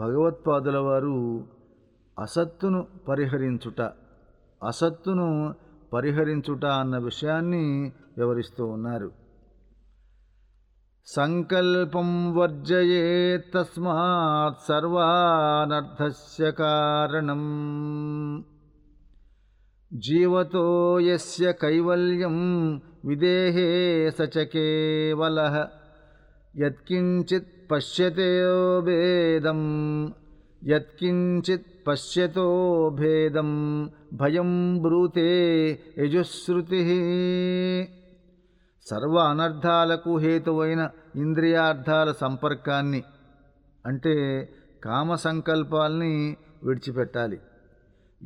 భగవత్పాదుల వారు అసత్తును పరిహరించుట అసత్తును పరిహరించుట అన్న విషయాన్ని వివరిస్తూ ఉన్నారు. సంకల్పం వర్జయే తస్మాత్ సర్వానర్థస్య కారణం. జీవతో యస్య కైవల్యం విదేహే సచ కేవల. యత్కించిత్ పశ్యతో భేదం యత్కించిత్ పశ్యతో భేదం. భయం బ్రూతే యజుశ్రుతి. సర్వ అనర్థాలకు హేతువైన ఇంద్రియార్థాల సంపర్కాన్ని అంటే కామ సంకల్పాల్ని విడిచిపెట్టాలి.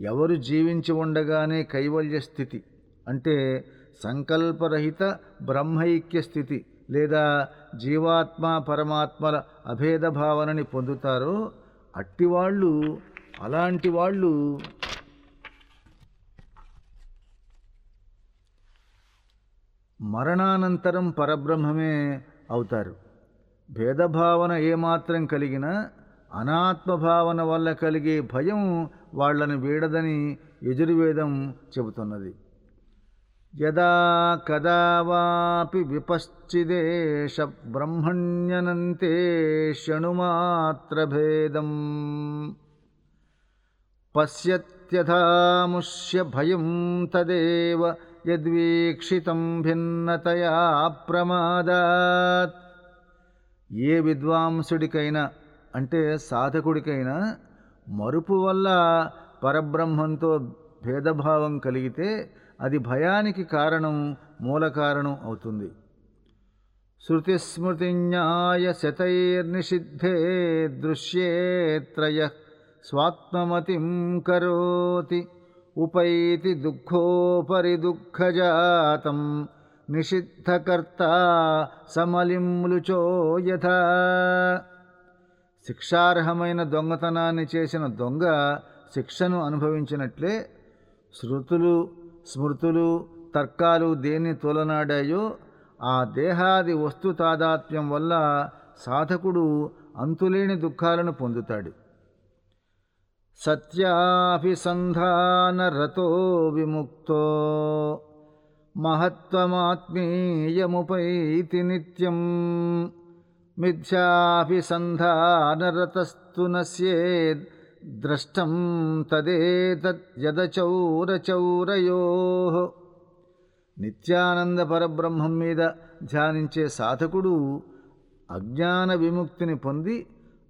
ఎవరు జీవించి ఉండగానే కైవల్య స్థితి అంటే సంకల్పరహిత బ్రహ్మైక్య స్థితి. లేదా జీవాత్మ పరమాత్మల అభేద భావనని పొందుతారో అట్టివాళ్ళు అలాంటి వాళ్ళు మరణానంతరం పరబ్రహ్మమే అవుతారు. భేదభావన ఏమాత్రం కలిగినా అనాత్మభావన వల్ల కలిగే భయం వాళ్ళని వీడదని యజుర్వేదం చెబుతున్నది. యదా కదా వాపి విపశ్చిదేశ బ్రహ్మణ్యనంతే షణుమాత్రభేదం పశ్యత్యథాముష్య భయం తదేవ యద్వీక్షితం భిన్నతయా ప్రమాదాత్. ఏ విద్వాంసుడికైనా అంటే సాధకుడికైనా మరుపు వల్ల పరబ్రహ్మంతో భేదభావం కలిగితే అది భయానికి కారణం మూల కారణం అవుతుంది. శృతిస్మృతిన్యాయ శతైర్నిషిద్ధే దృశ్యేత్రయ స్వాత్మమతిం కరోతి ఉపైతి దుఃఖోపరి దుఃఖజాతం నిషిద్ధకర్త సమలింలుచో యథ. శిక్షార్హమైన దొంగతనాన్ని చేసిన దొంగ శిక్షను అనుభవించినట్లే శృతులు స్మృతులు తర్కాలు దేన్ని తోలనాడాయో ఆ దేహాది వస్తు తాదాత్మ్యం వల్ల సాధకుడు అంతులేని దుఃఖాలను పొందుతాడు. సత్యాభిసంధానరతో విముక్తో మహత్వమాత్మీయముపైతి నిత్యం మిథ్యాభిసంధానరతస్తు నశ్యేద్ ద్రష్టం తదేతద్యదచౌరచౌరయో నిత్యానంద పరబ్రహ్మం మీద ధ్యానించే సాధకుడు అజ్ఞాన విముక్తిని పొంది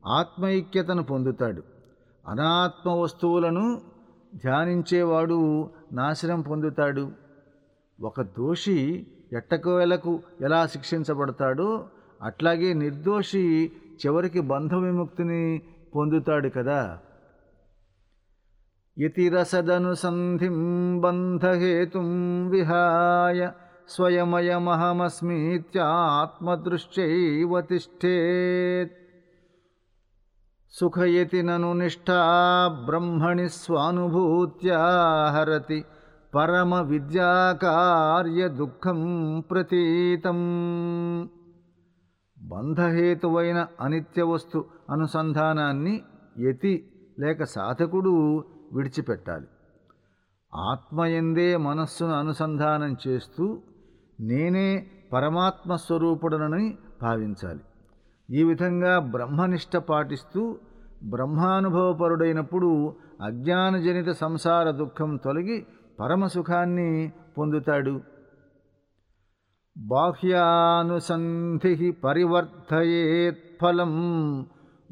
ఆత్మైక్యతను పొందుతాడు. అనాత్మ వస్తువులను ధ్యానించేవాడు నాశనం పొందుతాడు. ఒక దోషి ఎట్టకోవెలకు ఎలా శిక్షించబడతాడో అట్లాగే నిర్దోషి చివరికి బంధ విముక్తిని పొందుతాడు కదా. యతిరసదనుసంధిం బంధహేతుం విహాయ స్వయమయమహమస్మీత్యాత్మదృశ్యైవ తిష్టేత్ సుఖయతి నను నిష్ఠా బ్రహ్మణి స్వానుభూత్యా హరతి పరమ విద్యాకార్య దుఃఖం ప్రతీతం బంధహేతువైన అనిత్య వస్తు అనుసంధానాన్ని యతి లేక సాధకుడు విడిచిపెట్టాలి. ఆత్మయందే మనస్సును అనుసంధానం చేస్తూ నేనే పరమాత్మ స్వరూపుడనని భావించాలి. ఈ విధంగా బ్రహ్మనిష్ట పాటిస్తూ బ్రహ్మానుభవపరుడైనప్పుడు అజ్ఞానజనిత సంసార దుఃఖం తొలగి పరమసుఖాన్ని పొందుతాడు. బాహ్యానుసంధి పరివర్ధయేత్ ఫలం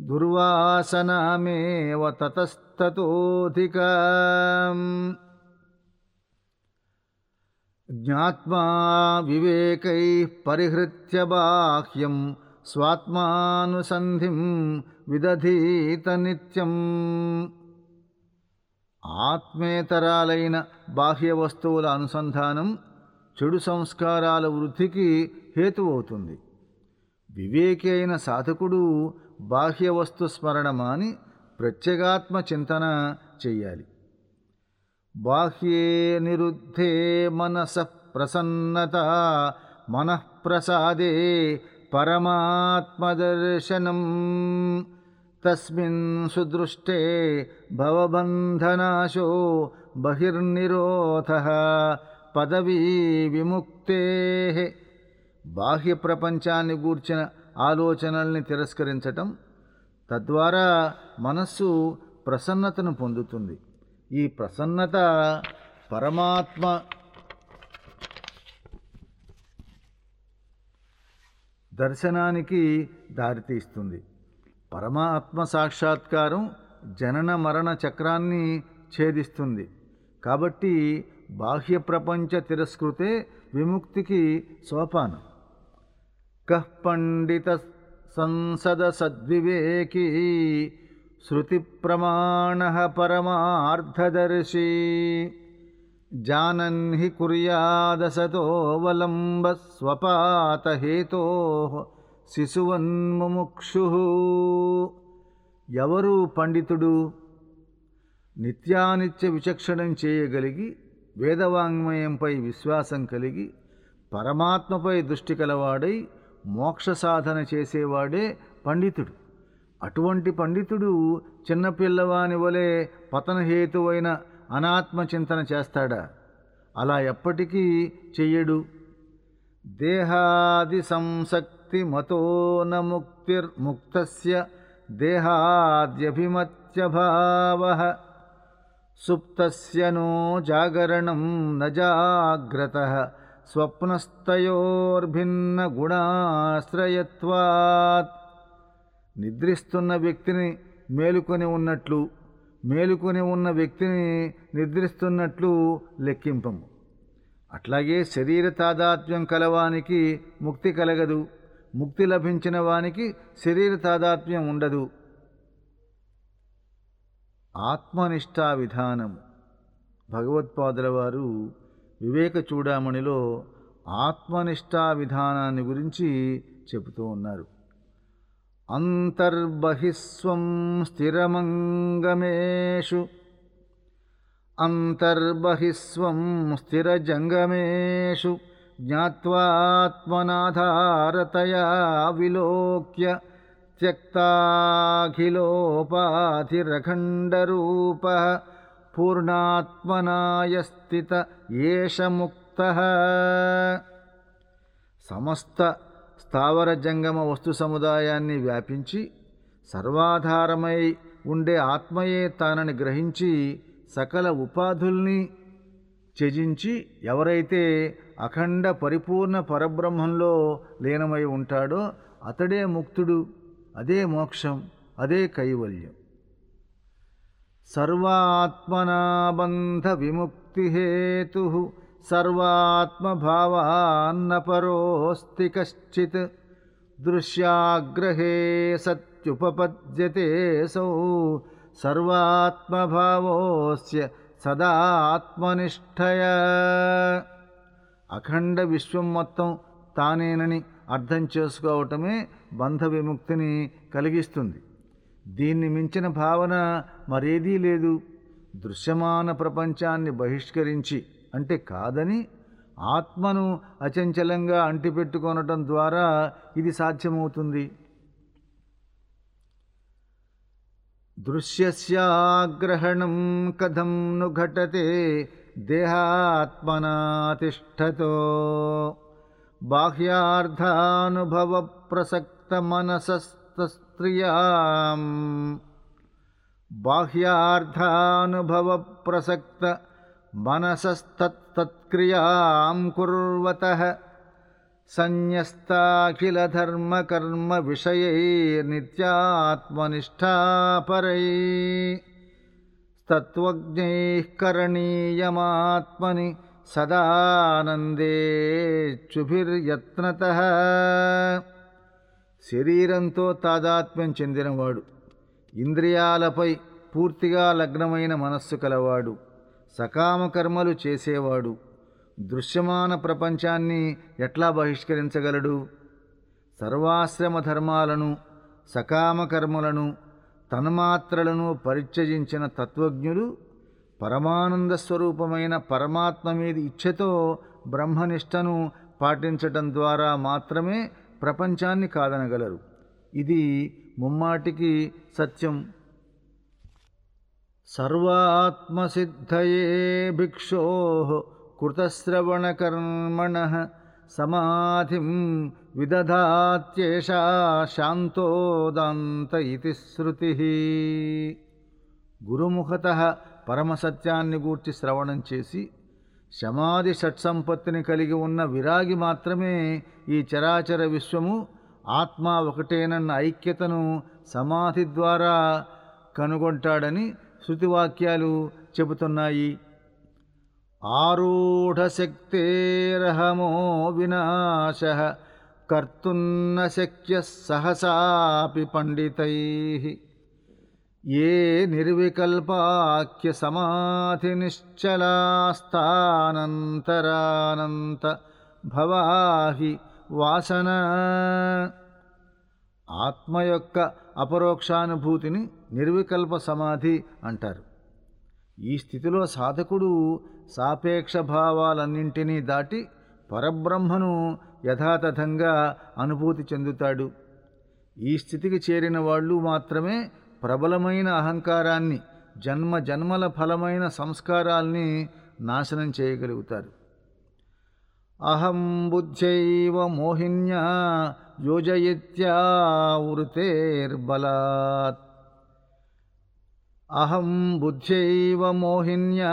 దుర్వాసనమేవ తతస్తతోధిక. జ్ఞాత్మా వివేకై పరిహృత్య బాహ్యం స్వాత్మానుసంధిం విదధీత నిత్యం. ఆత్మేతరాలైన బాహ్య వస్తువుల అనుసంధానం చెడు సంస్కారాల వృద్ధికి హేతువవుతుంది. వివేకి అయిన సాధకుడు బాహ్యవస్తు స్మరణ మాని ప్రత్యేగాత్మ చింతన చెయ్యాలి. బాహ్యే నిరుద్ధే మనస ప్రసన్నత మనఃప్రసాదే పరమాత్మదర్శనం. తస్మిన్ సుదృష్టే భవబంధనాశో బహిర్నిరోధ పదవీ విముక్తే. బాహ్య ప్రపంచాన్ని గూర్చిన ఆలోచనల్ని తిరస్కరించటం తద్వారా మనస్సు ప్రసన్నతను పొందుతుంది. ఈ ప్రసన్నత పరమాత్మ దర్శనానికి దారితీస్తుంది. పరమాత్మ సాక్షాత్కారం జనన మరణ చక్రాన్ని ఛేదిస్తుంది. కాబట్టి బాహ్య ప్రపంచ తిరస్కృతే విముక్తికి సోపానం. కః పండిత సంసద సద్వివేకీ శృతి ప్రమాణ పరమార్థదర్శీ జానన్ హి కుర్యాదసతోవలంబ స్వపాతహేతో శిశువన్ముముక్షు ఎవరు పండితుడు నిత్యానిత్య విచక్షణం చేయగలిగి వేదవాంగ్మయంపై విశ్వాసం కలిగి పరమాత్మపై దృష్టి కలవాడై మోక్ష సాధన చేసేవాడే పండితుడు. అటువంటి పండితుడు చిన్నపిల్లవాని వలె పతనహేతువైన అనాత్మ చింతన చేస్తాడా? అలా ఎప్పటికీ చెయ్యడు. దేహాది సంసక్తి మతో న దేహాద్యభిమత్యభావ సుప్తస్య నో జాగరణం నజాగ్రత స్వప్నస్థయోర్భిన్నగుణాశ్రయత్వాత్. నిద్రిస్తున్న వ్యక్తిని మేలుకొని ఉన్నట్లు మేలుకొని ఉన్న వ్యక్తిని నిద్రిస్తున్నట్లు లెక్కింపము. అట్లాగే శరీర తాదాత్మ్యం కలవానికి ముక్తి కలగదు. ముక్తి లభించిన వానికి శరీర తాదాత్మ్యం ఉండదు. ఆత్మనిష్టా విధానం భగవత్పాదుల వారు వివేక చూడామణిలో ఆత్మనిష్టా విధానాన్ని గురించి చెబుతూ ఉన్నారు. అంతర్బహిస్వం స్థిరమంగమేషు. అంతర్బహిస్వం స్థిరజంగమేషు. జ్ఞాత్వాత్మనాధారతయా విలోక్య త్యక్తాఖిలోపాధిరఖండరూప. పూర్ణాత్మనాయస్థిత ఏష ముక్త సమస్త స్థావర జంగమ వస్తు సముదాయాన్ని వ్యాపించి సర్వాధారమై ఉండే ఆత్మయే తానని గ్రహించి సకల ఉపాధుల్ని త్యజించి ఎవరైతే అఖండ పరిపూర్ణ పరబ్రహ్మంలో లీనమై ఉంటాడో అతడే ముక్తుడు అదే మోక్షం అదే కైవల్యం. సర్వాత్మనాబంధ విముక్తి హేతు సర్వాత్మభావాన్న పరోస్తి కశ్చిత్ దృశ్యాగ్రహే సత్యుపపద్యతే సౌ సర్వాత్మభావోస్య సదాత్మనిష్టయ. అఖండ విశ్వం మొత్తం తానేనని అర్థం చేసుకోవటమే బంధ విముక్తిని కలిగిస్తుంది. దీన్ని మించిన భావన మరేదీ లేదు. దృశ్యమాన ప్రపంచాన్ని బహిష్కరించి అంటే కాదని ఆత్మను అచంచలంగా అంటిపెట్టుకొనటం ద్వారా ఇది సాధ్యమవుతుంది. దృశ్యస్యాగ్రహణం కథం ను ఘటతే దేహాత్మనాతిష్టతో. బాహ్యార్థానుభవ ప్రసక్త మనసస్ समस्तस्त्रियाम् बाह्यार्थानुभवप्रसक्त मनसस्तत्तत्क्रियाँ कुर्वतः संन्यस्ताखिलधर्मकर्मविषयैर्नित्यात्मनिष्ठापरै तत्त्वज्ञैः करणीयमात्मनि सदानन्देच्छुभिर्यत्नतः శరీరంతో తాదాత్మ్యం చెందినవాడు. ఇంద్రియాలపై పూర్తిగా లగ్నమైన మనస్సు కలవాడు. సకామ కర్మలు చేసేవాడు. దృశ్యమాన ప్రపంచాన్ని ఎట్లా బహిష్కరించగలడు? సర్వాశ్రమ ధర్మాలను సకామ కర్మలను తన్మాత్రలను పరిత్యజించిన తత్వజ్ఞులు పరమానంద స్వరూపమైన పరమాత్మ మీద ఇచ్ఛతో బ్రహ్మనిష్టను పాటించటం ద్వారా మాత్రమే ప్రపంచాన్ని కాదనగలరు. ఇది ముమ్మాటికి సత్యం. సర్వాత్మసిద్ధయే భిక్షో కృతశ్రవణకర్మణ సమాధిం విదధాత్యేషా శాంతోదాంత ఇది శృతి. గురుముఖత పరమసత్యాన్ని గూర్చి శ్రవణం చేసి సమాధి షట్సంపత్తిని కలిగి ఉన్న విరాగి మాత్రమే ఈ చరాచర విశ్వము. ఆత్మ ఒకటేనన్న ఐక్యతను సమాధి ద్వారా కనుగొంటాడని శృతివాక్యాలు చెబుతున్నాయి. ఆరూఢశక్తేరహమో వినాశ కర్తున్న శక్య సహసాపి పండితై. ఏ నిర్వికల్పాఖ్య సమాధి నిశ్చలాస్థానంతరానంత భవాహి వాసన. ఆత్మ యొక్క అపరోక్షానుభూతిని నిర్వికల్ప సమాధి అంటారు. ఈ స్థితిలో సాధకుడు సాపేక్ష భావాలన్నింటినీ దాటి పరబ్రహ్మను యథాతథంగా అనుభూతి చెందుతాడు. ఈ స్థితికి చేరిన వాళ్ళు మాత్రమే ప్రబలమైన అహంకారాన్ని జన్మ జన్మల ఫలమైన సంస్కారాల్ని నాశనం చేయగలుగుతారు. అహం బుద్ధ్యైవ మోహిన్యా యోజయిత్యావృతేర్బలాత్ అహం బుద్ధ్యైవ మోహిన్యా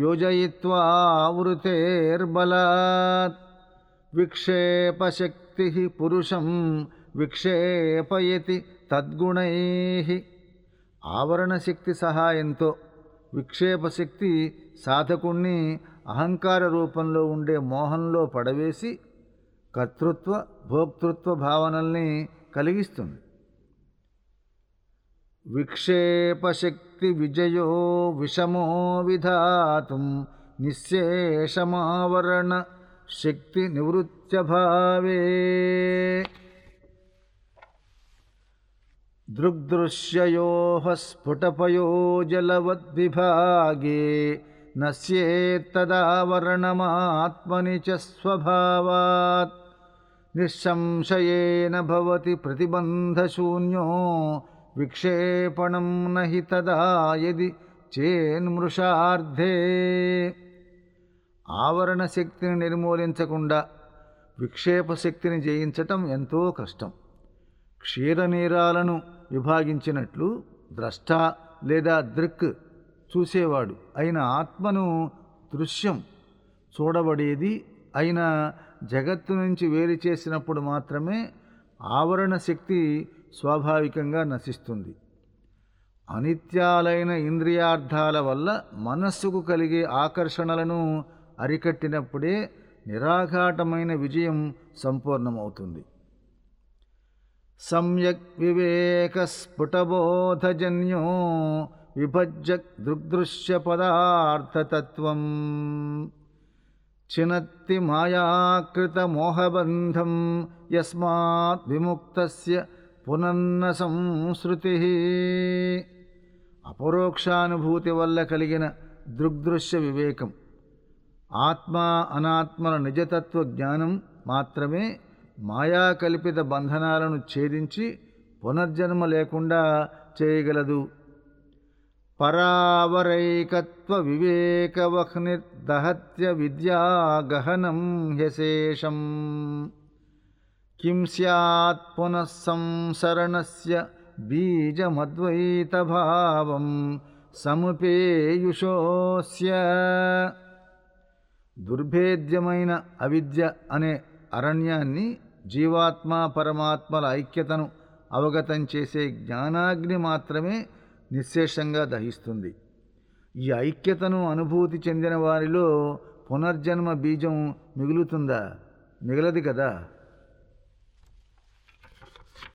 యోజయిత్వావృతేర్బలాత్ విక్షేపశక్తి పురుషం విక్షేపయతి తద్గుణై. ఆవరణశక్తి సహాయంతో విక్షేపశక్తి సాధకుణ్ణి అహంకార రూపంలో ఉండే మోహంలో పడవేసి కర్తృత్వ భోక్తృత్వ భావనల్ని కలిగిస్తుంది. విక్షేపశక్తి విజయో విషమో విధాతుం నిశేషమావరణ శక్తి నివృత్యభావే దృగ్దృశ్యయో స్ఫుటపయో జలవద్విభాగే నశ్యేత్తదావరణమాత్మని చ స్వభావాత్. నిస్సంశయేన భవతి ప్రతిబంధశూన్యో విక్షేపణం నహి తదా యది చేన్మృషార్థే ఆవరణ శక్తిని నిర్మూలించకుండా విక్షేప శక్తిని జయించటం ఎంతో కష్టం. క్షీరనీరాలను విభాగించినట్లు ద్రష్ట లేదా దృక్ చూసేవాడు. అయిన ఆత్మను దృశ్యం చూడబడేది అయిన జగత్తు నుంచి వేరు చేసినప్పుడు మాత్రమే ఆవరణ శక్తి స్వాభావికంగా నశిస్తుంది. అనిత్యాలైన ఇంద్రియార్థాల వల్ల మనస్సుకు కలిగే ఆకర్షణలను అరికట్టినప్పుడే నిరాఘాటమైన విజయం సంపూర్ణమవుతుంది. సమ్యక్ వివేక స్ఫుటబోధజన్యో విభజ్య దృగ్దృశ్య పదార్థతత్వం చినత్తి మాయాకృత మోహబంధం యస్మాత్ విముక్తస్య పునన్న సంశ్రుతి అపరోక్షానుభూతి వల్ల కలిగిన దృగ్దృశ్య వివేకం ఆత్మ అనాత్మల నిజతత్వ జ్ఞానం మాత్రమే మాయాకల్పిత బంధనాలను ఛేదించి పునర్జన్మ లేకుండా చేయగలదు. పరావరైకత్వ వివేకవహ్నిర్దహత్య విద్యాగహనం హ్యశేషం కిం స్యాత్ పునఃసంసరణస్ బీజమద్వైతభావం సముపేయుషోస్య. దుర్భేద్యమైన అవిద్య అనే అరణ్యాన్ని జీవాత్మ పరమాత్మల ఐక్యతను అవగతం చేసే జ్ఞానాగ్ని మాత్రమే నిశ్శేషంగా దహిస్తుంది. ఈ ఐక్యతను అనుభూతి చెందిన వారిలో పునర్జన్మ బీజం మిగులుతుందా? మిగలది కదా.